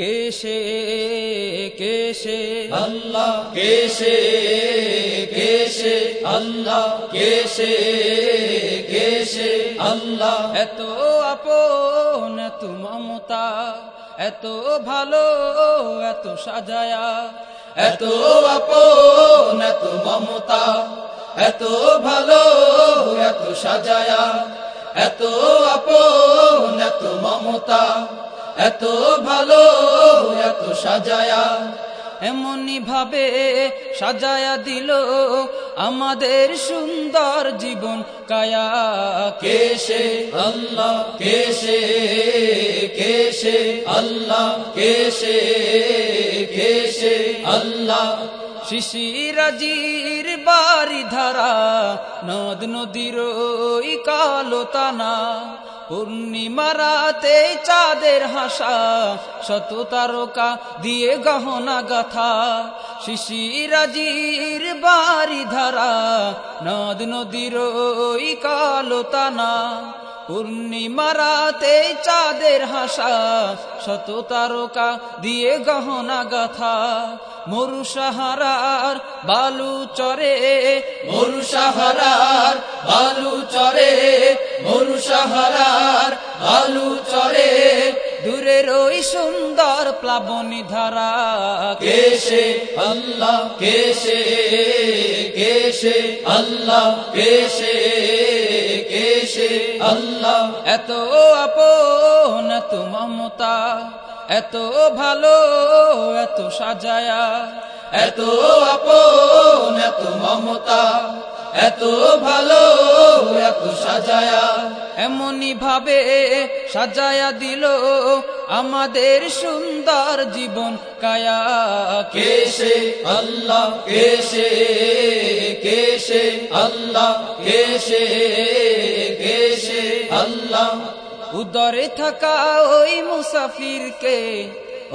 কেশে কেশে। আল্লাহ কেশে কেশে। আল্লাহ কেশে কেশে। আল্লাহ এত আপন এত মমতা এত ভালো এত সাজায়া। এত আপন এত মমতা এত ভালো এত সাজায়া। এত আপন এত মমতা এত ভালো, এত সাজায়া, এমনি ভাবে সাজায়া দিল আমাদের সুন্দর জীবন কায়া। কেশে আল্লাহ কেশে কেশে আল্লাহ কেশে কেশে আল্লাহ। শিশিরাজির বাড়ি ধারা, নদ নদীর কালো টানা পূর্ণিমারাতে চাঁদের হাসা, শত তারকা দিয়ে গহনা গাথা। শিশিরাজির বাড়ি ধারা, নদ নদীর ওই কালো টানা পূর্ণিমারাতে চাঁদের হাসা, শত তারকা দিয়ে গহনা গাথা। মরু সাহারার বালু চরে মরু সাহারার বালু চরে মরু সাহারার বালু চরে দূরের ওই সুন্দর প্লাবনী ধারা কেশে আল্লাহ কেশে কেশে আল্লাহ কেশে কেশে আল্লাহ। এত আপন মমতা এত ভালো, এত সাজায়া, এত আপন, এত মমতা, এত ভালো, এত সাজায়া। এমনি ভাবে সাজায়া দিল আমাদের সুন্দর জীবন কায়া। কেশে আল্লাহ কেশে কেশে আল্লাহ কেশে কেশে আল্লাহ। উদরে থাকা ওই মুসাফিরকে,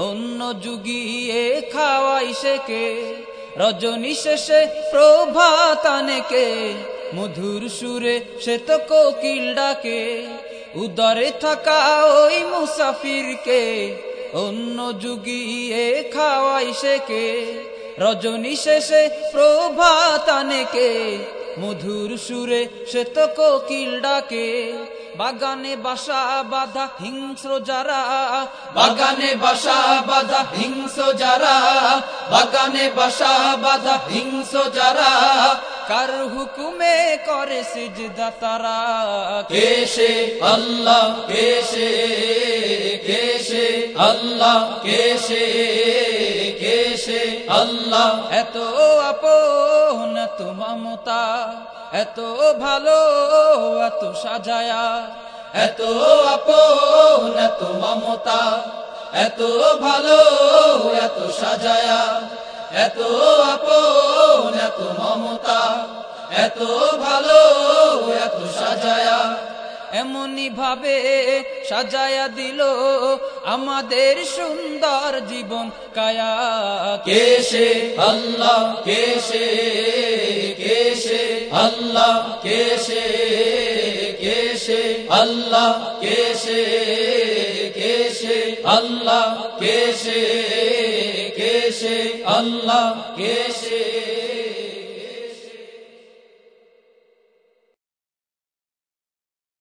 অন্য যুগিয়ে খাওয়াই শেখে। রজনী শেষে প্রভাতানেকে মধুর সুরে সে তো কোকিল ডাকে। উদরে থাকা ওই মুসাফিরকে, অন্য যুগিয়ে খাওয়াই শেখে। রজনী শেষে প্রভাতানেকে মধুর সুরে সে তো কোকিল ডাকে। বাগানে বাসা বাধা হিংস্র যারা। বাগানে বাসা বাধা হিংস যারা। বাগানে বাসা বাধা হিংস যারা। কার হুকুমে করে সিজদা তারা? কেশে আল্লাহ কেশে কেশে আল্লাহ কেশে আল্লাহ, এত আপন, এত মমতা, এত ভালো, এত সাজায়া, এত আপন, এত মমতা, এত ভালো, এত সাজায়া, এত আপন, এত মমতা, এত ভালো, এত সাজায়া। এমনি ভাবে সাজায়া দিল আমাদের সুন্দর জীবন কায়া। কেশে আল্লাহ কেশে কেশে আল্লাহ কেশে কেশে আল্লাহ কেশে কেশে আল্লাহ কেশে কেশে আল্লাহ কেশে